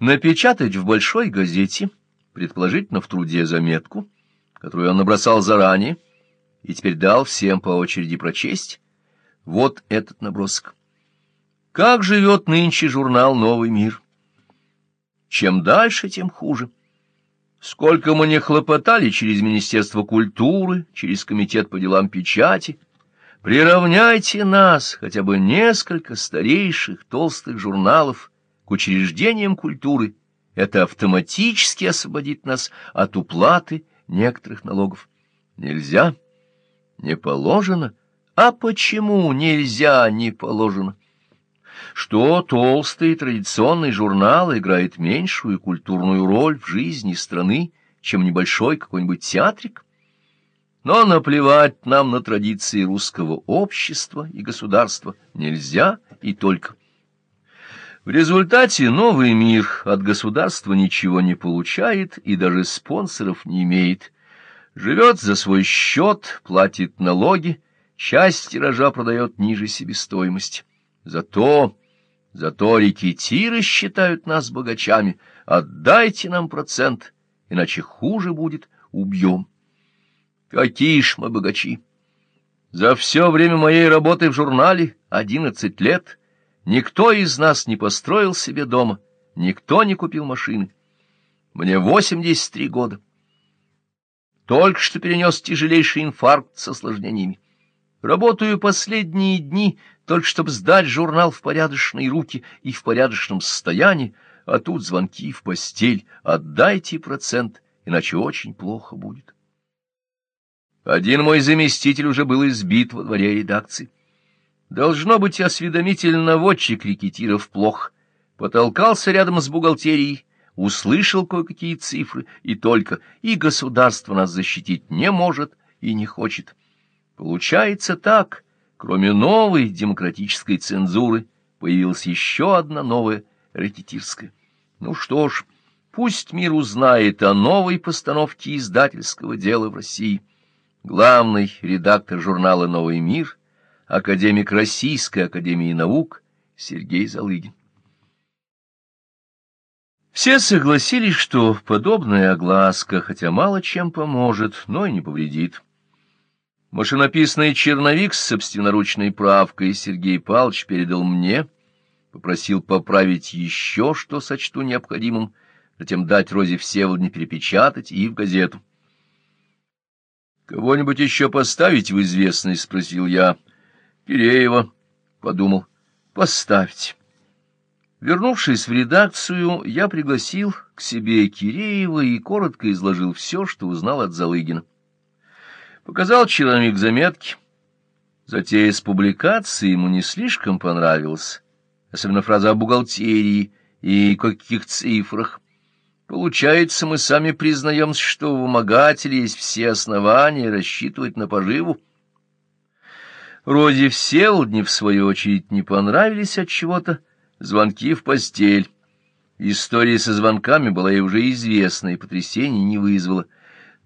напечатать в большой газете, предположительно в труде заметку, которую он набросал заранее, и теперь дал всем по очереди прочесть. Вот этот набросок. Как живет нынче журнал «Новый мир»? Чем дальше, тем хуже. Сколько мы не хлопотали через Министерство культуры, через Комитет по делам печати, приравняйте нас, хотя бы несколько старейших толстых журналов, к учреждениям культуры, это автоматически освободит нас от уплаты некоторых налогов. Нельзя, не положено. А почему нельзя, не положено? Что толстый традиционный журнал играет меньшую культурную роль в жизни страны, чем небольшой какой-нибудь театрик? Но наплевать нам на традиции русского общества и государства нельзя и только. В результате новый мир от государства ничего не получает и даже спонсоров не имеет. Живет за свой счет, платит налоги, часть тиража продает ниже себестоимости. Зато, зато рекетиры считают нас богачами. Отдайте нам процент, иначе хуже будет, убьем. Какие ж мы богачи! За все время моей работы в журнале, одиннадцать лет, Никто из нас не построил себе дома, никто не купил машины. Мне 83 года. Только что перенес тяжелейший инфаркт с осложнениями. Работаю последние дни, только чтобы сдать журнал в порядочные руки и в порядочном состоянии, а тут звонки в постель. Отдайте процент, иначе очень плохо будет. Один мой заместитель уже был избит во дворе редакции. Должно быть, осведомитель-наводчик рекетиров плох. Потолкался рядом с бухгалтерией, услышал кое-какие цифры, и только, и государство нас защитить не может и не хочет. Получается так, кроме новой демократической цензуры, появилась еще одна новая рекетирская. Ну что ж, пусть мир узнает о новой постановке издательского дела в России. Главный редактор журнала «Новый мир» академик Российской академии наук Сергей Залыгин. Все согласились, что подобная огласка, хотя мало чем поможет, но и не повредит. Машинописный черновик с собственноручной правкой Сергей Павлович передал мне, попросил поправить еще, что сочту необходимым, затем дать Розе Всеволодне перепечатать и в газету. «Кого-нибудь еще поставить в известность?» — спросил я. Киреева, — подумал, — поставьте. Вернувшись в редакцию, я пригласил к себе Киреева и коротко изложил все, что узнал от Залыгина. Показал черновик заметки. Затея с публикацией ему не слишком понравилась, особенно фраза о бухгалтерии и каких цифрах. Получается, мы сами признаем, что у вымогателей есть все основания рассчитывать на поживу. Розе Всеволодне, в свою очередь, не понравились от чего-то звонки в постель. История со звонками была ей уже известна и потрясений не вызвала.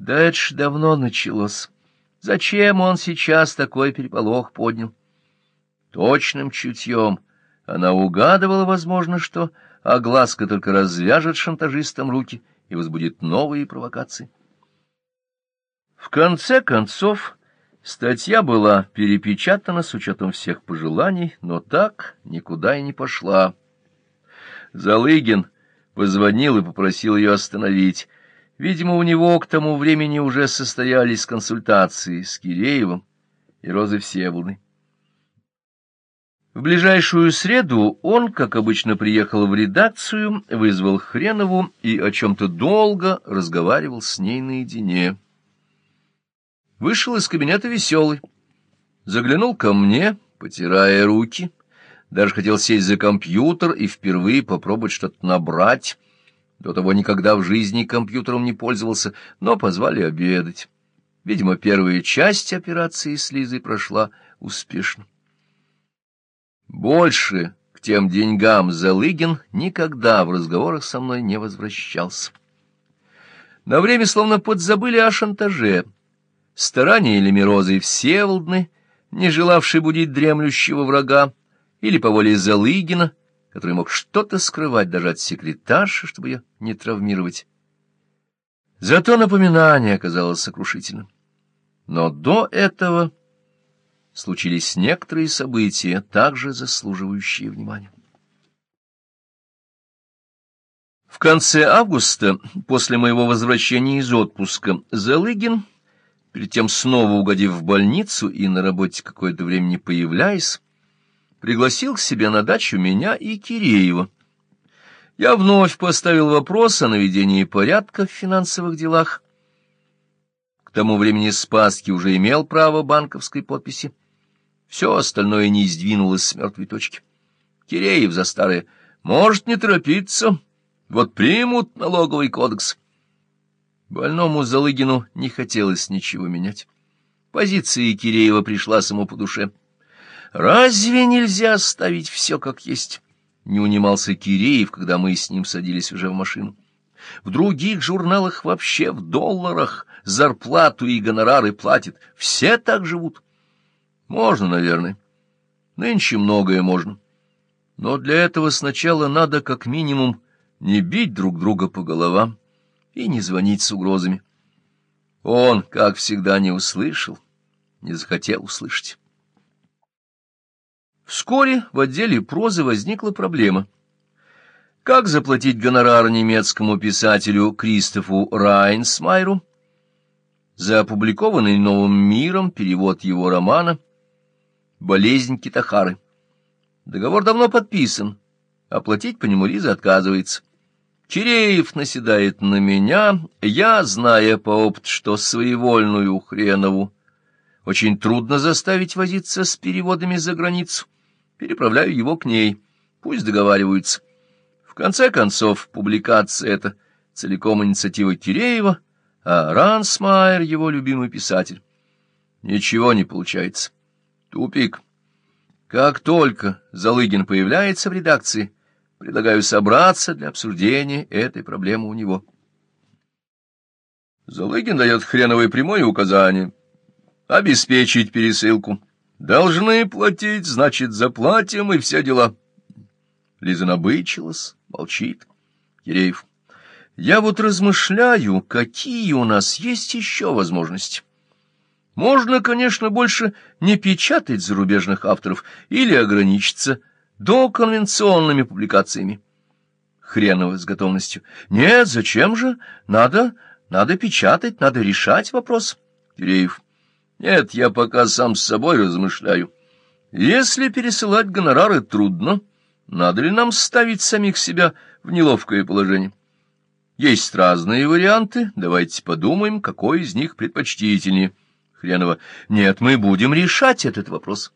Да это ж давно началось. Зачем он сейчас такой переполох поднял? Точным чутьем она угадывала, возможно, что огласка только развяжет шантажистам руки и возбудит новые провокации. В конце концов... Статья была перепечатана с учетом всех пожеланий, но так никуда и не пошла. Залыгин позвонил и попросил ее остановить. Видимо, у него к тому времени уже состоялись консультации с Киреевым и Розой Всеволодой. В ближайшую среду он, как обычно, приехал в редакцию, вызвал Хренову и о чем-то долго разговаривал с ней наедине вышел из кабинета веселый. Заглянул ко мне, потирая руки. Даже хотел сесть за компьютер и впервые попробовать что-то набрать. До того никогда в жизни компьютером не пользовался, но позвали обедать. Видимо, первая часть операции с Лизой прошла успешно. Больше к тем деньгам Залыгин никогда в разговорах со мной не возвращался. На время словно подзабыли о шантаже — старания или Мирозы Всеволодны, не желавшей будить дремлющего врага, или по воле Залыгина, который мог что-то скрывать даже от секретарши, чтобы ее не травмировать. Зато напоминание оказалось сокрушительным. Но до этого случились некоторые события, также заслуживающие внимания. В конце августа, после моего возвращения из отпуска, Залыгин, перед тем снова угодив в больницу и на работе какое-то время не появляясь, пригласил к себе на дачу меня и Киреева. Я вновь поставил вопрос о наведении порядка в финансовых делах. К тому времени Спасский уже имел право банковской подписи. Все остальное не сдвинулось с мертвой точки. Киреев за старое «может не торопиться», вот примут налоговый кодекс. Больному Залыгину не хотелось ничего менять. Позиция Киреева пришла ему по душе. «Разве нельзя оставить все как есть?» Не унимался Киреев, когда мы с ним садились уже в машину. В других журналах вообще в долларах зарплату и гонорары платят. Все так живут. Можно, наверное. Нынче многое можно. Но для этого сначала надо как минимум не бить друг друга по головам и не звонить с угрозами. Он, как всегда, не услышал, не захотел услышать. Вскоре в отделе прозы возникла проблема. Как заплатить гонорар немецкому писателю Кристофу Райнсмайру за опубликованный «Новым миром» перевод его романа «Болезнь Китахары»? Договор давно подписан, оплатить по нему Лиза отказывается. Киреев наседает на меня, я, зная по опыту, что своевольную хренову очень трудно заставить возиться с переводами за границу, переправляю его к ней. Пусть договариваются. В конце концов, публикация эта целиком инициатива Киреева, а Рансмайер — его любимый писатель. Ничего не получается. Тупик. Как только Залыгин появляется в редакции, предлагаю собраться для обсуждения этой проблемы у него. Залыгин дает хреновое прямое указание — обеспечить пересылку. Должны платить, значит, заплатим, и все дела. Лиза набычилась, молчит. Киреев. Я вот размышляю, какие у нас есть еще возможности. Можно, конечно, больше не печатать зарубежных авторов или ограничиться доконвенционными публикациями. Хренова с готовностью. Нет, зачем же? Надо, надо печатать, надо решать вопрос. Киреев. Нет, я пока сам с собой размышляю. Если пересылать гонорары трудно, надо ли нам ставить самих себя в неловкое положение? Есть разные варианты, давайте подумаем, какой из них предпочтительнее. Хренова. Нет, мы будем решать этот вопрос.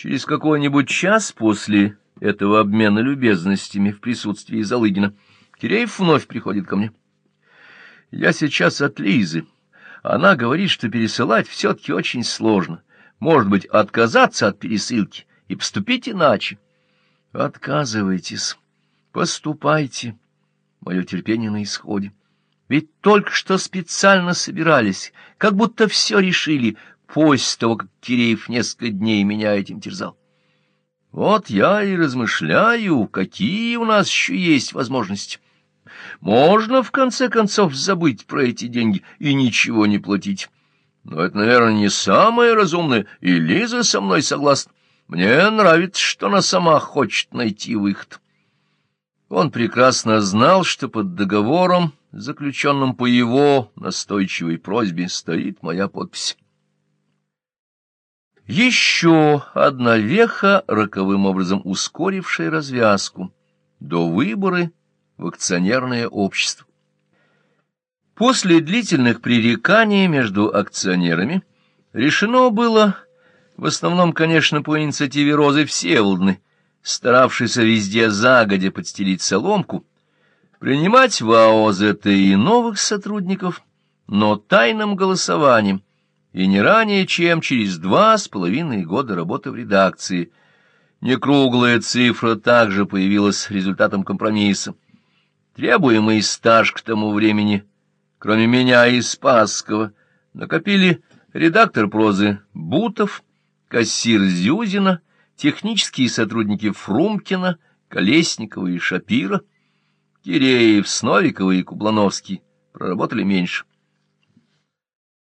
Через какой-нибудь час после этого обмена любезностями в присутствии Залыгина Киреев вновь приходит ко мне. Я сейчас от Лизы. Она говорит, что пересылать все-таки очень сложно. Может быть, отказаться от пересылки и поступить иначе. Отказывайтесь, поступайте. Мое терпение на исходе. Ведь только что специально собирались, как будто все решили, после того, как Киреев несколько дней меня этим терзал. Вот я и размышляю, какие у нас еще есть возможности. Можно, в конце концов, забыть про эти деньги и ничего не платить. Но это, наверное, не самое разумное, и Лиза со мной согласна. Мне нравится, что она сама хочет найти выход. Он прекрасно знал, что под договором, заключенным по его настойчивой просьбе, стоит моя подпись. Еще одна веха, роковым образом ускорившая развязку. До выборы в акционерное общество. После длительных пререканий между акционерами решено было, в основном, конечно, по инициативе Розы Всеволодны, старавшейся везде загодя подстелить соломку, принимать в АО и новых сотрудников, но тайным голосованием, и не ранее, чем через два с половиной года работы в редакции. Некруглая цифра также появилась результатом компромисса. Требуемый стаж к тому времени, кроме меня и Спасского, накопили редактор прозы Бутов, кассир Зюзина, технические сотрудники Фрумкина, Колесникова и Шапира, Киреев, Сновикова и Кублановский проработали меньше —